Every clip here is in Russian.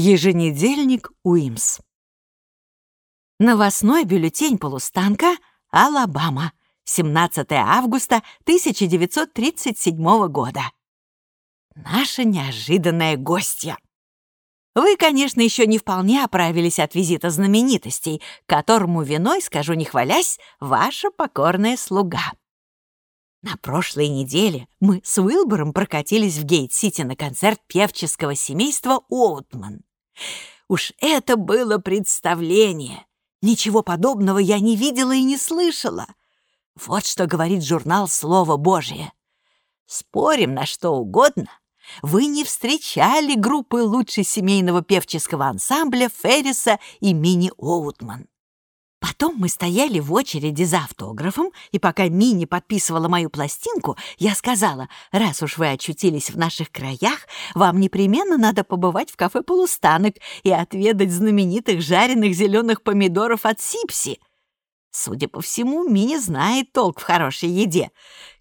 Еженедельник Уимс. Новостной бюллетень полустанка «Алабама», 17 августа 1937 года. Наша неожиданная гостья. Вы, конечно, еще не вполне оправились от визита знаменитостей, которому виной, скажу не хвалясь, ваша покорная слуга. На прошлой неделе мы с Уилбором прокатились в Гейт-Сити на концерт певческого семейства Оутман. Уж это было представление! Ничего подобного я не видела и не слышала. Вот что говорит журнал «Слово Божие». Спорим на что угодно, вы не встречали группы лучше семейного певческого ансамбля Ферриса и Мини Оутман. Потом мы стояли в очереди за автографом, и пока Мини подписывала мою пластинку, я сказала, раз уж вы очутились в наших краях, вам непременно надо побывать в кафе «Полустанок» и отведать знаменитых жареных зеленых помидоров от Сипси. Судя по всему, Мини знает толк в хорошей еде.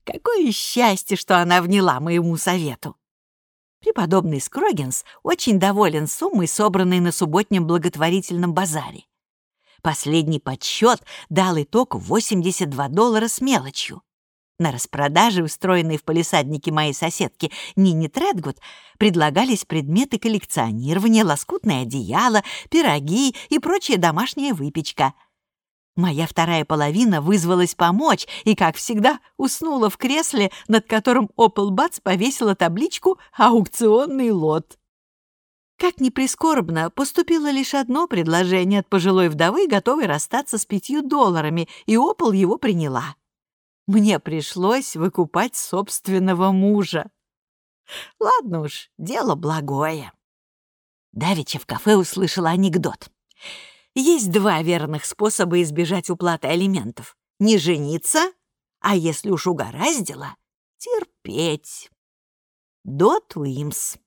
Какое счастье, что она вняла моему совету. Преподобный Скрогинс очень доволен суммой, собранной на субботнем благотворительном базаре. Последний подсчет дал итог 82 доллара с мелочью. На распродаже, устроенной в полисаднике моей соседки Нини Тредгуд, предлагались предметы коллекционирования, лоскутное одеяло, пироги и прочая домашняя выпечка. Моя вторая половина вызвалась помочь и, как всегда, уснула в кресле, над которым Опел Бац повесила табличку «Аукционный лот». Как ни прискорбно, поступило лишь одно предложение от пожилой вдовы, готовой расстаться с пятью долларами, и Опол его приняла. Мне пришлось выкупать собственного мужа. Ладно уж, дело благое. Давеча в кафе услышала анекдот. Есть два верных способа избежать уплаты алиментов. Не жениться, а если уж угораздило, терпеть. Дот Уимс